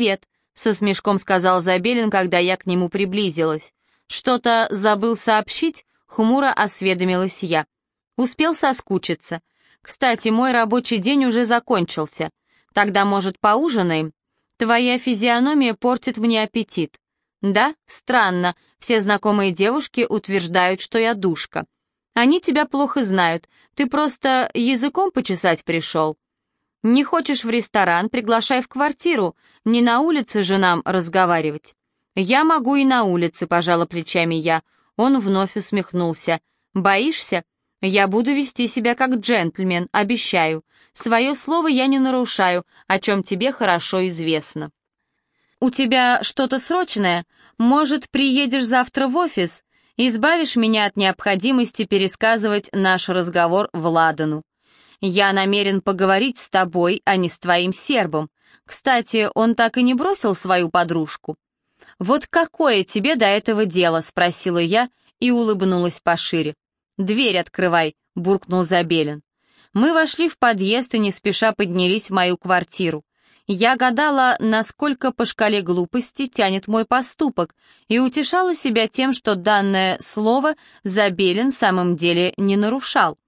«Привет», — со смешком сказал Забелин, когда я к нему приблизилась. «Что-то забыл сообщить?» — хмуро осведомилась я. Успел соскучиться. Кстати, мой рабочий день уже закончился. Тогда, может, поужинаем? Твоя физиономия портит мне аппетит. Да, странно, все знакомые девушки утверждают, что я душка. Они тебя плохо знают, ты просто языком почесать пришел. Не хочешь в ресторан, приглашай в квартиру, не на улице же нам разговаривать. Я могу и на улице, пожала плечами я. Он вновь усмехнулся. Боишься? Я буду вести себя как джентльмен, обещаю. Свое слово я не нарушаю, о чем тебе хорошо известно. У тебя что-то срочное? Может, приедешь завтра в офис? Избавишь меня от необходимости пересказывать наш разговор Владану. Я намерен поговорить с тобой, а не с твоим сербом. Кстати, он так и не бросил свою подружку. «Вот какое тебе до этого дело?» — спросила я и улыбнулась пошире. «Дверь открывай», — буркнул Забелин. Мы вошли в подъезд и не спеша поднялись в мою квартиру. Я гадала, насколько по шкале глупости тянет мой поступок, и утешала себя тем, что данное слово Забелин в самом деле не нарушал.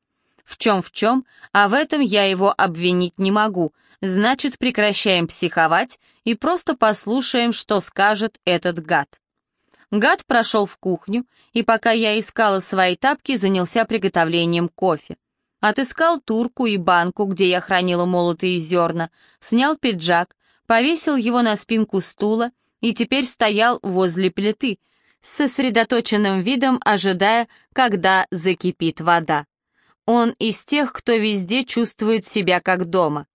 В чем в чем, а в этом я его обвинить не могу, значит, прекращаем психовать и просто послушаем, что скажет этот гад. Гад прошел в кухню, и пока я искала свои тапки, занялся приготовлением кофе. Отыскал турку и банку, где я хранила молотые зерна, снял пиджак, повесил его на спинку стула и теперь стоял возле плиты, с сосредоточенным видом ожидая, когда закипит вода. Он из тех, кто везде чувствует себя как дома.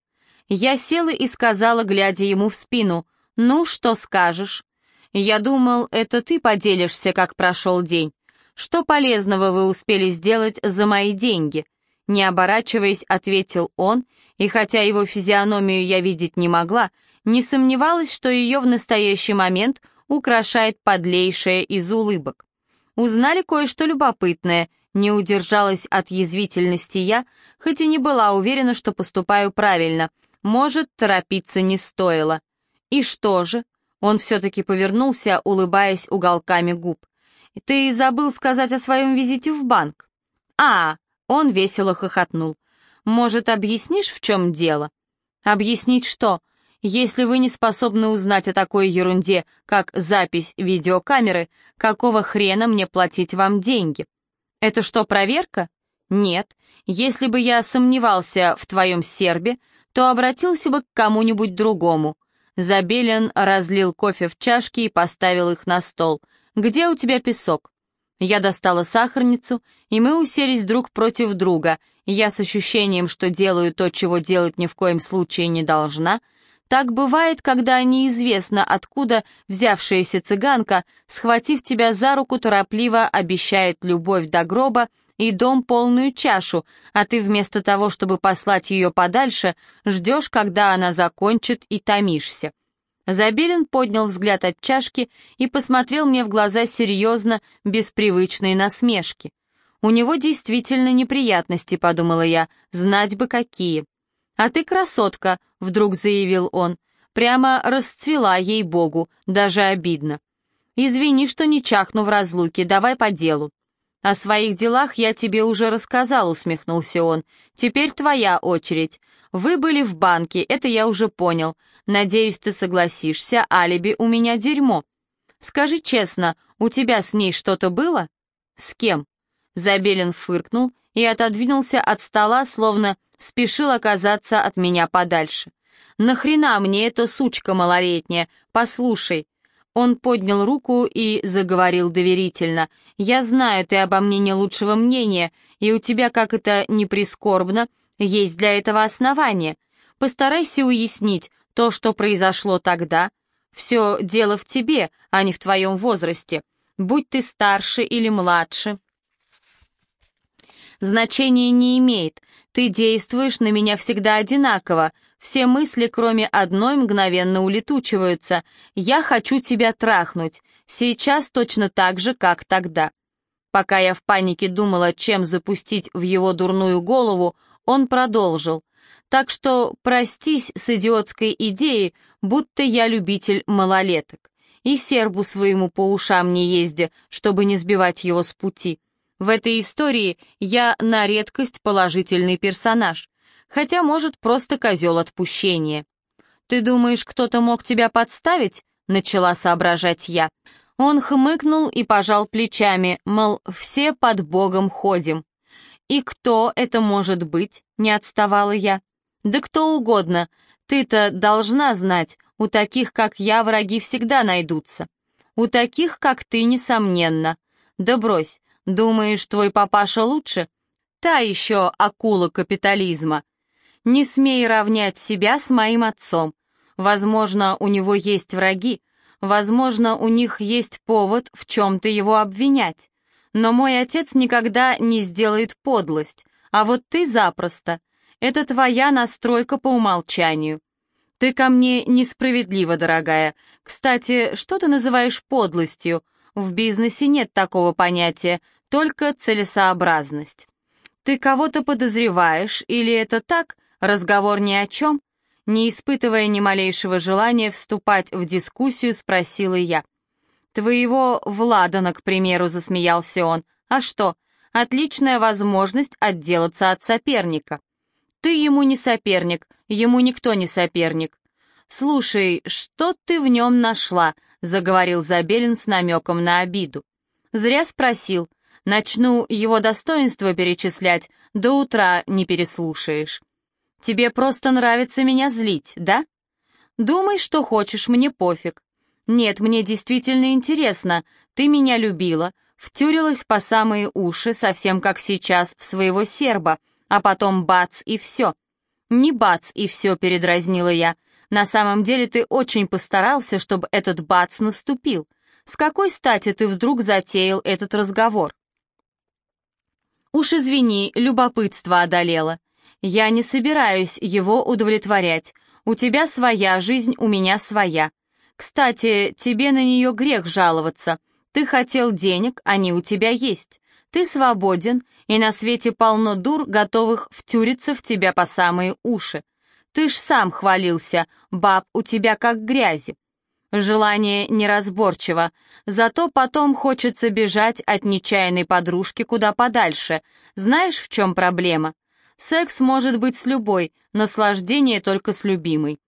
Я села и сказала, глядя ему в спину, «Ну, что скажешь?» Я думал, это ты поделишься, как прошел день. Что полезного вы успели сделать за мои деньги?» Не оборачиваясь, ответил он, и хотя его физиономию я видеть не могла, не сомневалась, что ее в настоящий момент украшает подлейшая из улыбок. Узнали кое-что любопытное, не удержалась от язвительности я, хоть и не была уверена, что поступаю правильно. Может, торопиться не стоило. И что же? Он все-таки повернулся, улыбаясь уголками губ. «Ты забыл сказать о своем визите в банк?» «А!» — он весело хохотнул. «Может, объяснишь, в чем дело?» «Объяснить что? Если вы не способны узнать о такой ерунде, как запись видеокамеры, какого хрена мне платить вам деньги?» «Это что, проверка?» «Нет. Если бы я сомневался в твоем сербе, то обратился бы к кому-нибудь другому. Забелин разлил кофе в чашки и поставил их на стол. «Где у тебя песок?» Я достала сахарницу, и мы уселись друг против друга, я с ощущением, что делаю то, чего делать ни в коем случае не должна. Так бывает, когда неизвестно откуда взявшаяся цыганка, схватив тебя за руку, торопливо обещает любовь до гроба и дом полную чашу, а ты вместо того, чтобы послать ее подальше, ждешь, когда она закончит и томишься. Забелин поднял взгляд от чашки и посмотрел мне в глаза серьезно, без привычной насмешки. «У него действительно неприятности», — подумала я, — «знать бы какие». «А ты красотка», — вдруг заявил он, — «прямо расцвела ей-богу, даже обидно». «Извини, что не чахну в разлуке, давай по делу». «О своих делах я тебе уже рассказал», — усмехнулся он. «Теперь твоя очередь. Вы были в банке, это я уже понял. Надеюсь, ты согласишься, алиби у меня дерьмо. Скажи честно, у тебя с ней что-то было?» «С кем?» Забелин фыркнул и отодвинулся от стола, словно спешил оказаться от меня подальше. «Нахрена мне эта сучка малолетняя? Послушай, он поднял руку и заговорил доверительно. «Я знаю, ты обо мне не лучшего мнения, и у тебя, как это не прискорбно, есть для этого основания. Постарайся уяснить то, что произошло тогда. Все дело в тебе, а не в твоем возрасте. Будь ты старше или младше». Значения не имеет. Ты действуешь на меня всегда одинаково, все мысли, кроме одной, мгновенно улетучиваются. «Я хочу тебя трахнуть. Сейчас точно так же, как тогда». Пока я в панике думала, чем запустить в его дурную голову, он продолжил. Так что простись с идиотской идеей, будто я любитель малолеток. И сербу своему по ушам не езди, чтобы не сбивать его с пути. В этой истории я на редкость положительный персонаж, хотя, может, просто козел отпущения. «Ты думаешь, кто-то мог тебя подставить?» — начала соображать я. Он хмыкнул и пожал плечами, мол, все под Богом ходим. «И кто это может быть?» — не отставала я. «Да кто угодно. Ты-то должна знать, у таких, как я, враги всегда найдутся. У таких, как ты, несомненно. Да брось, думаешь, твой папаша лучше? Та еще акула капитализма. Не смей равнять себя с моим отцом. Возможно, у него есть враги, возможно, у них есть повод в чем-то его обвинять. Но мой отец никогда не сделает подлость, а вот ты запросто. Это твоя настройка по умолчанию. Ты ко мне несправедлива, дорогая. Кстати, что ты называешь подлостью? В бизнесе нет такого понятия, только целесообразность. Ты кого-то подозреваешь, или это так, разговор ни о чем? Не испытывая ни малейшего желания вступать в дискуссию, спросила я. «Твоего Владана, к примеру», — засмеялся он. «А что? Отличная возможность отделаться от соперника». «Ты ему не соперник, ему никто не соперник». «Слушай, что ты в нем нашла?» — заговорил Забелин с намеком на обиду. «Зря спросил. Начну его достоинства перечислять, до утра не переслушаешь». Тебе просто нравится меня злить, да? Думай, что хочешь, мне пофиг. Нет, мне действительно интересно. Ты меня любила, втюрилась по самые уши, совсем как сейчас, в своего серба, а потом бац и все. Не бац и все, передразнила я. На самом деле ты очень постарался, чтобы этот бац наступил. С какой стати ты вдруг затеял этот разговор? Уж извини, любопытство одолело. Я не собираюсь его удовлетворять. У тебя своя жизнь, у меня своя. Кстати, тебе на нее грех жаловаться. Ты хотел денег, они у тебя есть. Ты свободен, и на свете полно дур, готовых втюриться в тебя по самые уши. Ты ж сам хвалился, баб у тебя как грязи. Желание неразборчиво, зато потом хочется бежать от нечаянной подружки куда подальше. Знаешь, в чем проблема? Секс может быть с любой, наслаждение только с любимой.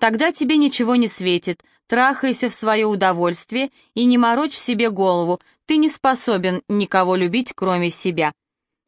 Тогда тебе ничего не светит, трахайся в свое удовольствие и не морочь себе голову, ты не способен никого любить, кроме себя.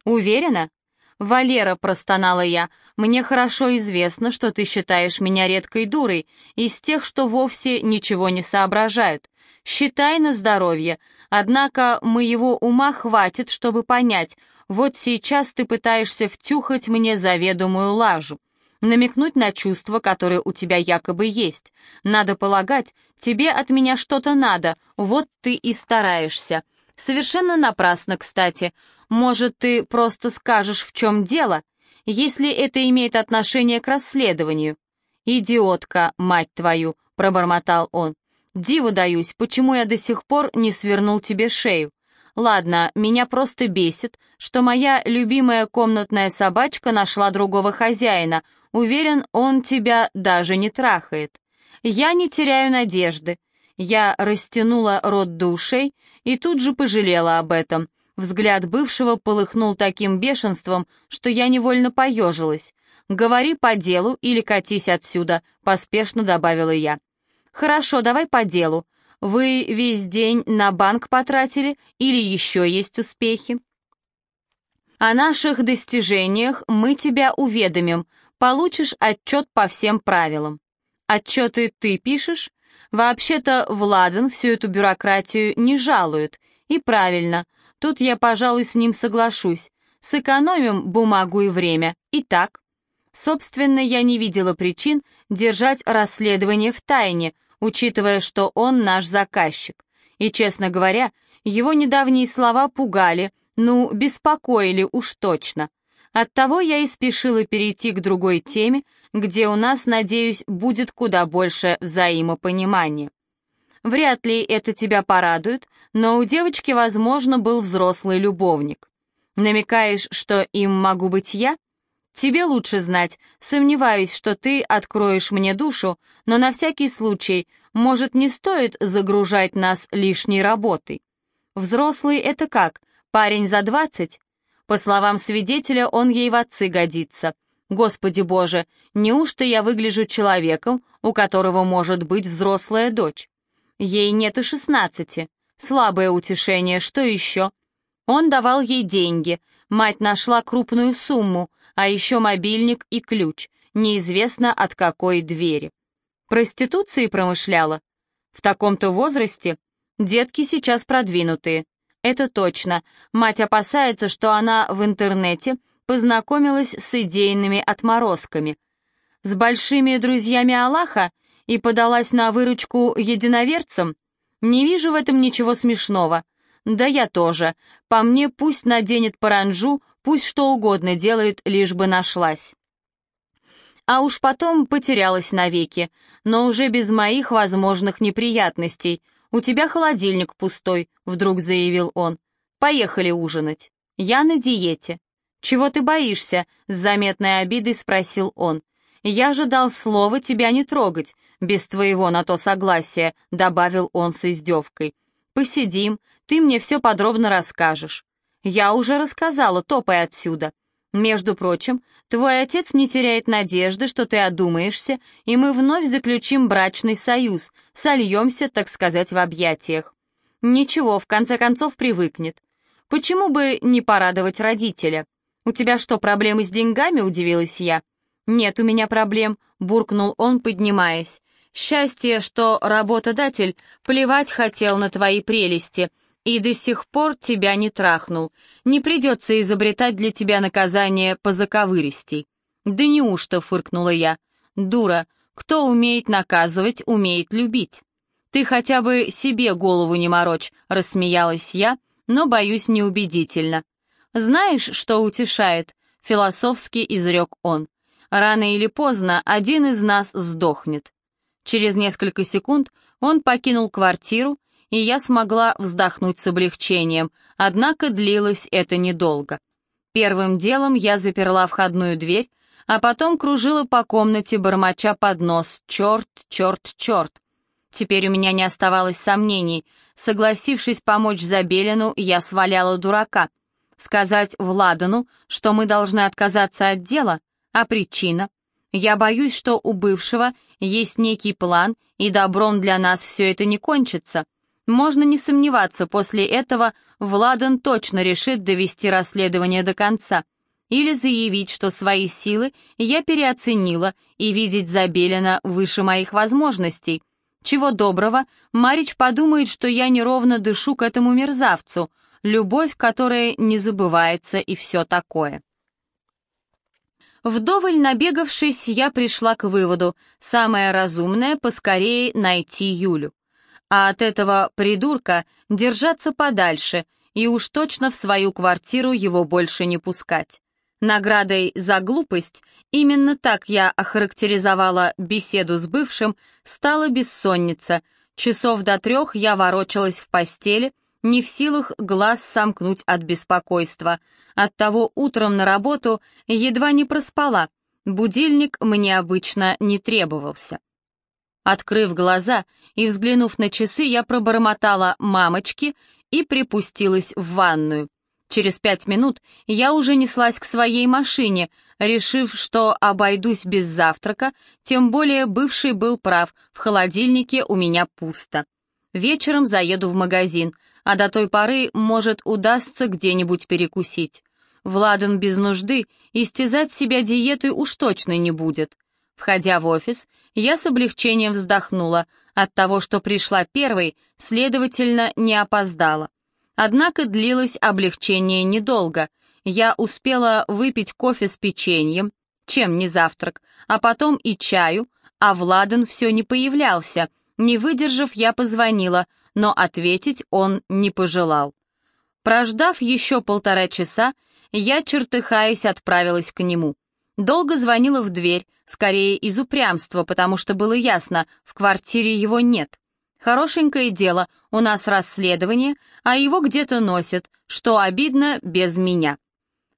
Уверена? «Валера», — простонала я, — «мне хорошо известно, что ты считаешь меня редкой дурой, из тех, что вовсе ничего не соображают. Считай на здоровье, однако моего ума хватит, чтобы понять, вот сейчас ты пытаешься втюхать мне заведомую лажу, намекнуть на чувства, которые у тебя якобы есть. Надо полагать, тебе от меня что-то надо, вот ты и стараешься. Совершенно напрасно, кстати. Может, ты просто скажешь, в чем дело, если это имеет отношение к расследованию. «Идиотка, мать твою!» — пробормотал он. «Диву даюсь, почему я до сих пор не свернул тебе шею. Ладно, меня просто бесит, что моя любимая комнатная собачка нашла другого хозяина. Уверен, он тебя даже не трахает. Я не теряю надежды. Я растянула рот до ушей и тут же пожалела об этом. Взгляд бывшего полыхнул таким бешенством, что я невольно поежилась. «Говори по делу или катись отсюда», — поспешно добавила я. «Хорошо, давай по делу. Вы весь день на банк потратили или еще есть успехи? О наших достижениях мы тебя уведомим, получишь отчет по всем правилам. Отчеты ты пишешь? Вообще-то Владан всю эту бюрократию не жалует. И правильно, тут я, пожалуй, с ним соглашусь. Сэкономим бумагу и время. Итак, собственно, я не видела причин держать расследование в тайне, учитывая, что он наш заказчик. И, честно говоря, его недавние слова пугали, ну, беспокоили уж точно. Оттого я и спешила перейти к другой теме, где у нас, надеюсь, будет куда больше взаимопонимания. Вряд ли это тебя порадует, но у девочки, возможно, был взрослый любовник. Намекаешь, что им могу быть я? Тебе лучше знать. Сомневаюсь, что ты откроешь мне душу, но на всякий случай, может, не стоит загружать нас лишней работой. Взрослый — это как? Парень за двадцать? По словам свидетеля, он ей в отцы годится. Господи боже, неужто я выгляжу человеком, у которого может быть взрослая дочь? Ей нет и шестнадцати. Слабое утешение, что еще? Он давал ей деньги, мать нашла крупную сумму, а еще мобильник и ключ, неизвестно от какой двери. Проституцией промышляла? В таком-то возрасте? Детки сейчас продвинутые. Это точно. Мать опасается, что она в интернете познакомилась с идейными отморозками. С большими друзьями Аллаха и подалась на выручку единоверцам? Не вижу в этом ничего смешного. Да я тоже. По мне пусть наденет паранжу, пусть что угодно делает, лишь бы нашлась. А уж потом потерялась навеки, но уже без моих возможных неприятностей — «У тебя холодильник пустой», — вдруг заявил он. «Поехали ужинать. Я на диете». «Чего ты боишься?» — с заметной обидой спросил он. «Я же дал слово тебя не трогать, без твоего на то согласия», — добавил он с издевкой. «Посидим, ты мне все подробно расскажешь». «Я уже рассказала, топай отсюда». Между прочим, твой отец не теряет надежды, что ты одумаешься, и мы вновь заключим брачный союз, сольемся, так сказать, в объятиях. Ничего, в конце концов привыкнет. Почему бы не порадовать родителя? У тебя что, проблемы с деньгами, удивилась я. Нет у меня проблем, буркнул он, поднимаясь. Счастье, что работодатель плевать хотел на твои прелести — и до сих пор тебя не трахнул. Не придется изобретать для тебя наказание по заковыристей». «Да неужто?» — фыркнула я. «Дура, кто умеет наказывать, умеет любить». «Ты хотя бы себе голову не морочь», — рассмеялась я, но, боюсь, неубедительно. «Знаешь, что утешает?» — философски изрек он. «Рано или поздно один из нас сдохнет». Через несколько секунд он покинул квартиру, и я смогла вздохнуть с облегчением, однако длилось это недолго. Первым делом я заперла входную дверь, а потом кружила по комнате, бормоча под нос «Черт, черт, черт!». Теперь у меня не оставалось сомнений. Согласившись помочь Забелину, я сваляла дурака. Сказать Владану, что мы должны отказаться от дела, а причина? Я боюсь, что у бывшего есть некий план, и добром для нас все это не кончится. Можно не сомневаться, после этого Владан точно решит довести расследование до конца. Или заявить, что свои силы я переоценила и видеть Забелина выше моих возможностей. Чего доброго, Марич подумает, что я неровно дышу к этому мерзавцу, любовь, которая не забывается и все такое. Вдоволь набегавшись, я пришла к выводу, самое разумное — поскорее найти Юлю а от этого придурка держаться подальше и уж точно в свою квартиру его больше не пускать. Наградой за глупость, именно так я охарактеризовала беседу с бывшим, стала бессонница. Часов до трех я ворочалась в постели, не в силах глаз сомкнуть от беспокойства. Оттого утром на работу едва не проспала. Будильник мне обычно не требовался. Открыв глаза и взглянув на часы, я пробормотала «мамочки» и припустилась в ванную. Через пять минут я уже неслась к своей машине, решив, что обойдусь без завтрака, тем более бывший был прав, в холодильнике у меня пусто. Вечером заеду в магазин, а до той поры, может, удастся где-нибудь перекусить. Владан без нужды истязать себя диетой уж точно не будет. Входя в офис, я с облегчением вздохнула от того, что пришла первой, следовательно, не опоздала. Однако длилось облегчение недолго. Я успела выпить кофе с печеньем, чем не завтрак, а потом и чаю, а Владан все не появлялся. Не выдержав, я позвонила, но ответить он не пожелал. Прождав еще полтора часа, я, чертыхаясь, отправилась к нему. Долго звонила в дверь, скорее из упрямства, потому что было ясно, в квартире его нет. Хорошенькое дело, у нас расследование, а его где-то носят, что обидно без меня.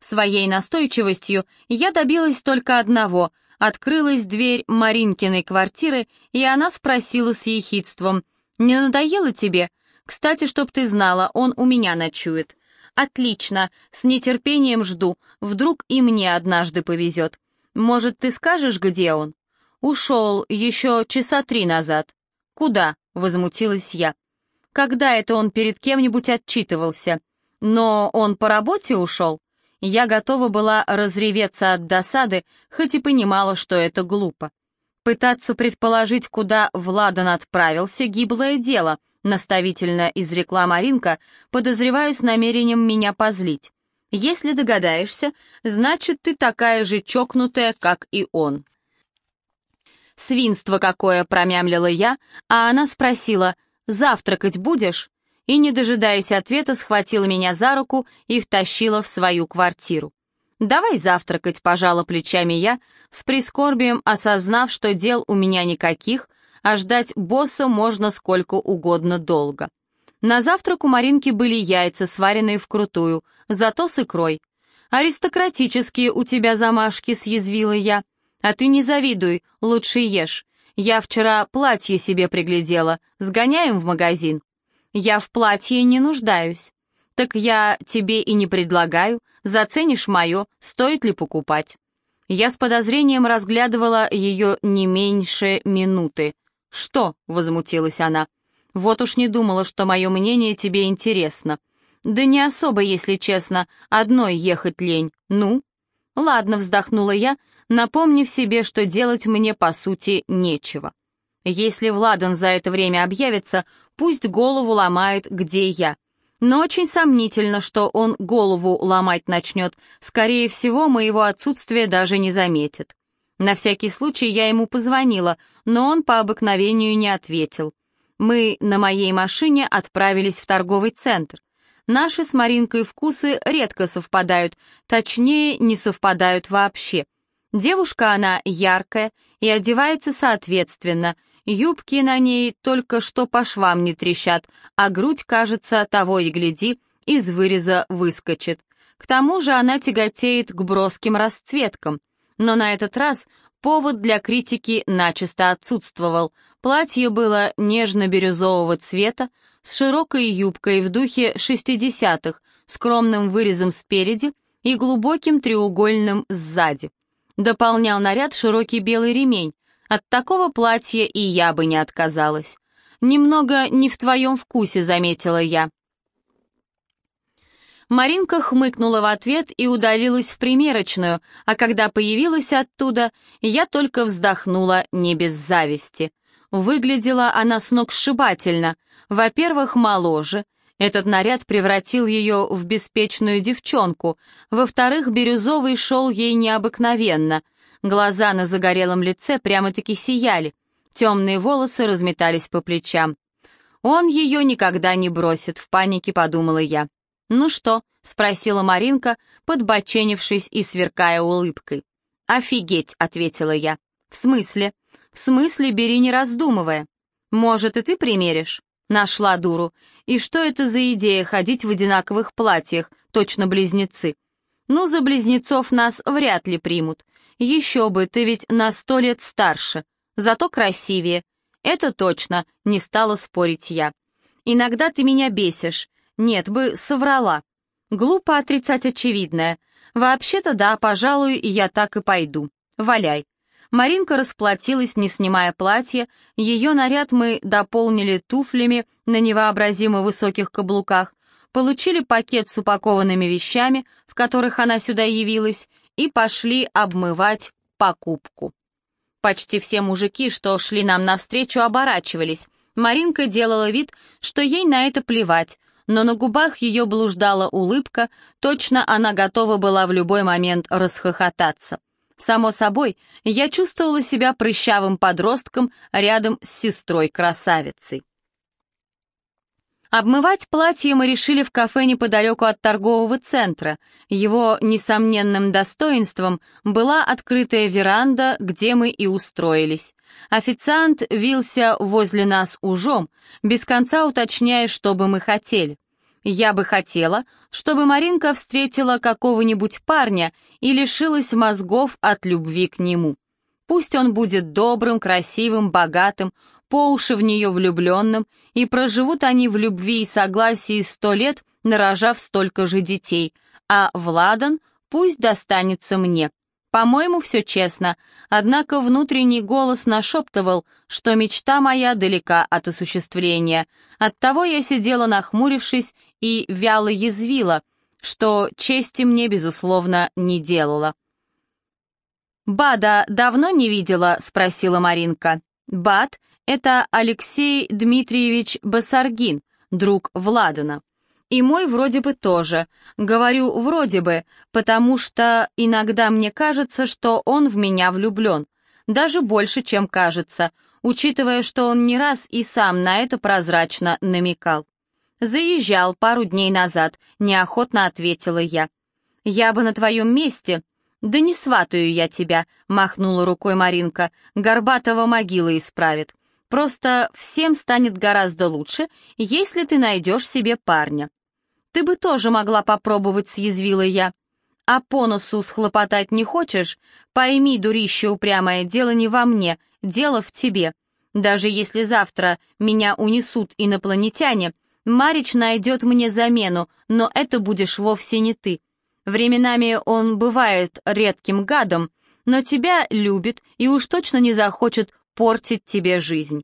Своей настойчивостью я добилась только одного. Открылась дверь Маринкиной квартиры, и она спросила с ехидством. «Не надоело тебе? Кстати, чтоб ты знала, он у меня ночует». «Отлично, с нетерпением жду. Вдруг и мне однажды повезет. Может, ты скажешь, где он?» «Ушел еще часа три назад». «Куда?» — возмутилась я. «Когда это он перед кем-нибудь отчитывался? Но он по работе ушел?» Я готова была разреветься от досады, хоть и понимала, что это глупо. Пытаться предположить, куда Владан отправился, гиблое дело, наставительно изрекла Маринка, подозреваю с намерением меня позлить. Если догадаешься, значит, ты такая же чокнутая, как и он. Свинство какое, промямлила я, а она спросила, завтракать будешь? и, не дожидаясь ответа, схватила меня за руку и втащила в свою квартиру. «Давай завтракать», — пожала плечами я, с прискорбием осознав, что дел у меня никаких, а ждать босса можно сколько угодно долго. На завтрак у Маринки были яйца, сваренные вкрутую, зато с икрой. «Аристократические у тебя замашки», — съязвила я. «А ты не завидуй, лучше ешь. Я вчера платье себе приглядела. Сгоняем в магазин». Я в платье не нуждаюсь. Так я тебе и не предлагаю, заценишь мое, стоит ли покупать. Я с подозрением разглядывала ее не меньше минуты. «Что?» — возмутилась она. «Вот уж не думала, что мое мнение тебе интересно. Да не особо, если честно, одной ехать лень. Ну?» «Ладно», — вздохнула я, напомнив себе, что делать мне, по сути, нечего. Если Владан за это время объявится, пусть голову ломает, где я. Но очень сомнительно, что он голову ломать начнет. Скорее всего, моего отсутствия даже не заметит. На всякий случай я ему позвонила, но он по обыкновению не ответил. Мы на моей машине отправились в торговый центр. Наши с Маринкой вкусы редко совпадают, точнее, не совпадают вообще. Девушка она яркая и одевается соответственно, Юбки на ней только что по швам не трещат, а грудь, кажется, того и гляди, из выреза выскочит. К тому же она тяготеет к броским расцветкам. Но на этот раз повод для критики начисто отсутствовал. Платье было нежно-бирюзового цвета, с широкой юбкой в духе шестидесятых, скромным вырезом спереди и глубоким треугольным сзади. Дополнял наряд широкий белый ремень, от такого платья и я бы не отказалась. Немного не в твоем вкусе, заметила я. Маринка хмыкнула в ответ и удалилась в примерочную, а когда появилась оттуда, я только вздохнула не без зависти. Выглядела она сногсшибательно. Во-первых, моложе. Этот наряд превратил ее в беспечную девчонку. Во-вторых, бирюзовый шел ей необыкновенно — Глаза на загорелом лице прямо-таки сияли, темные волосы разметались по плечам. «Он ее никогда не бросит», — в панике подумала я. «Ну что?» — спросила Маринка, подбоченившись и сверкая улыбкой. «Офигеть!» — ответила я. «В смысле?» «В смысле, бери не раздумывая. Может, и ты примеришь?» Нашла дуру. И что это за идея ходить в одинаковых платьях, точно близнецы? Ну, за близнецов нас вряд ли примут. Еще бы, ты ведь на сто лет старше, зато красивее. Это точно, не стала спорить я. Иногда ты меня бесишь. Нет бы, соврала. Глупо отрицать очевидное. Вообще-то да, пожалуй, я так и пойду. Валяй. Маринка расплатилась, не снимая платье, ее наряд мы дополнили туфлями на невообразимо высоких каблуках, получили пакет с упакованными вещами, в которых она сюда явилась, и пошли обмывать покупку. Почти все мужики, что шли нам навстречу, оборачивались. Маринка делала вид, что ей на это плевать, но на губах ее блуждала улыбка, точно она готова была в любой момент расхохотаться. Само собой, я чувствовала себя прыщавым подростком рядом с сестрой-красавицей. Обмывать платье мы решили в кафе неподалеку от торгового центра. Его несомненным достоинством была открытая веранда, где мы и устроились. Официант вился возле нас ужом, без конца уточняя, что бы мы хотели. Я бы хотела, чтобы Маринка встретила какого-нибудь парня и лишилась мозгов от любви к нему. Пусть он будет добрым, красивым, богатым, по уши в нее влюбленным, и проживут они в любви и согласии сто лет, нарожав столько же детей, а Владан пусть достанется мне. По-моему, все честно, однако внутренний голос нашептывал, что мечта моя далека от осуществления. Оттого я сидела нахмурившись и вяло язвила, что чести мне, безусловно, не делала. «Бада давно не видела?» — спросила Маринка. «Бад — это Алексей Дмитриевич Басаргин, друг Владана. И мой вроде бы тоже. Говорю «вроде бы», потому что иногда мне кажется, что он в меня влюблен. Даже больше, чем кажется, учитывая, что он не раз и сам на это прозрачно намекал. «Заезжал пару дней назад», — неохотно ответила я. «Я бы на твоем месте...» «Да не сватаю я тебя», — махнула рукой Маринка. «Горбатого могила исправит. Просто всем станет гораздо лучше, если ты найдешь себе парня». «Ты бы тоже могла попробовать», — съязвила я. «А по носу схлопотать не хочешь? Пойми, дурище упрямое, дело не во мне, дело в тебе. Даже если завтра меня унесут инопланетяне, Марич найдет мне замену, но это будешь вовсе не ты. Временами он бывает редким гадом, но тебя любит и уж точно не захочет портить тебе жизнь.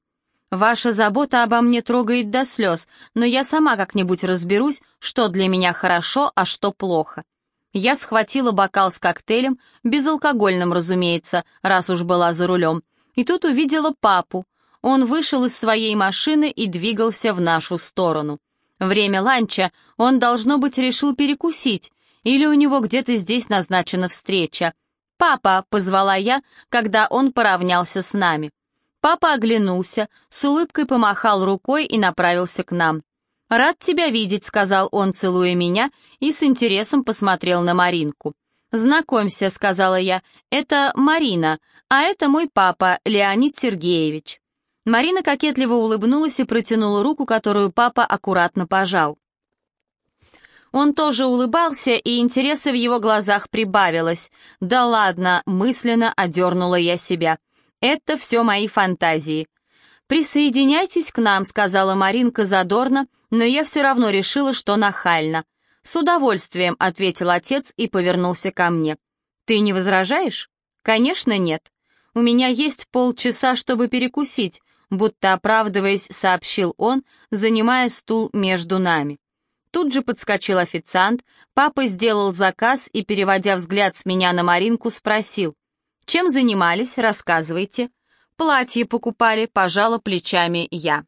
Ваша забота обо мне трогает до слез, но я сама как-нибудь разберусь, что для меня хорошо, а что плохо. Я схватила бокал с коктейлем, безалкогольным, разумеется, раз уж была за рулем, и тут увидела папу. Он вышел из своей машины и двигался в нашу сторону. Время ланча он, должно быть, решил перекусить, или у него где-то здесь назначена встреча. «Папа», — позвала я, когда он поравнялся с нами. Папа оглянулся, с улыбкой помахал рукой и направился к нам. «Рад тебя видеть», — сказал он, целуя меня, и с интересом посмотрел на Маринку. «Знакомься», — сказала я, — «это Марина, а это мой папа, Леонид Сергеевич». Марина кокетливо улыбнулась и протянула руку, которую папа аккуратно пожал. Он тоже улыбался, и интереса в его глазах прибавилось. «Да ладно», — мысленно одернула я себя. Это все мои фантазии. «Присоединяйтесь к нам», — сказала Маринка задорно, но я все равно решила, что нахально. «С удовольствием», — ответил отец и повернулся ко мне. «Ты не возражаешь?» «Конечно, нет. У меня есть полчаса, чтобы перекусить», будто оправдываясь, сообщил он, занимая стул между нами. Тут же подскочил официант, папа сделал заказ и, переводя взгляд с меня на Маринку, спросил. «Чем занимались? Рассказывайте». «Платье покупали», — пожала плечами я.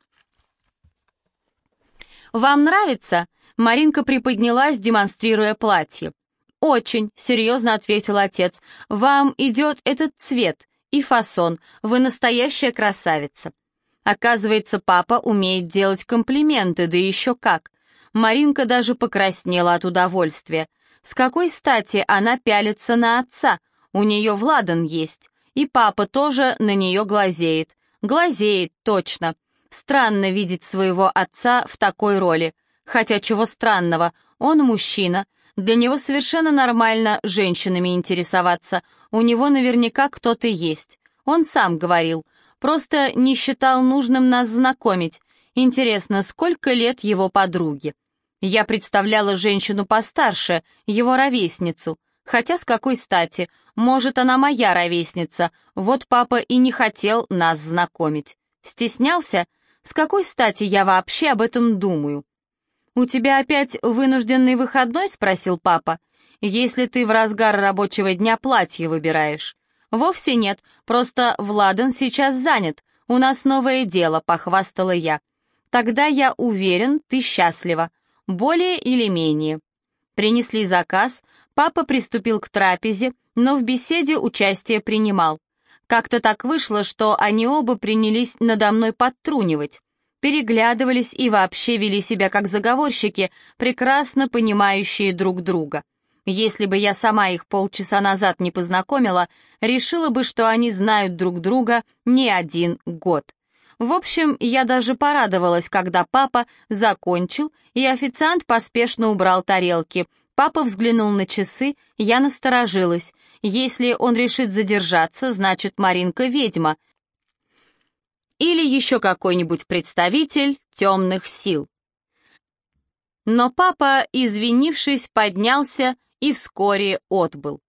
«Вам нравится?» — Маринка приподнялась, демонстрируя платье. «Очень», — серьезно ответил отец. «Вам идет этот цвет и фасон. Вы настоящая красавица». Оказывается, папа умеет делать комплименты, да еще как. Маринка даже покраснела от удовольствия. С какой стати она пялится на отца? У нее Владан есть, и папа тоже на нее глазеет. Глазеет, точно. Странно видеть своего отца в такой роли. Хотя чего странного, он мужчина. Для него совершенно нормально женщинами интересоваться. У него наверняка кто-то есть. Он сам говорил. Просто не считал нужным нас знакомить. Интересно, сколько лет его подруге? Я представляла женщину постарше, его ровесницу. Хотя с какой стати? Может, она моя ровесница. Вот папа и не хотел нас знакомить. Стеснялся? С какой стати я вообще об этом думаю? «У тебя опять вынужденный выходной?» — спросил папа. «Если ты в разгар рабочего дня платье выбираешь». «Вовсе нет, просто Владан сейчас занят. У нас новое дело», — похвастала я. «Тогда я уверен, ты счастлива. Более или менее». Принесли заказ, Папа приступил к трапезе, но в беседе участие принимал. Как-то так вышло, что они оба принялись надо мной подтрунивать. Переглядывались и вообще вели себя как заговорщики, прекрасно понимающие друг друга. Если бы я сама их полчаса назад не познакомила, решила бы, что они знают друг друга не один год. В общем, я даже порадовалась, когда папа закончил, и официант поспешно убрал тарелки. Папа взглянул на часы, я насторожилась. Если он решит задержаться, значит, Маринка ведьма. Или еще какой-нибудь представитель темных сил. Но папа, извинившись, поднялся и вскоре отбыл.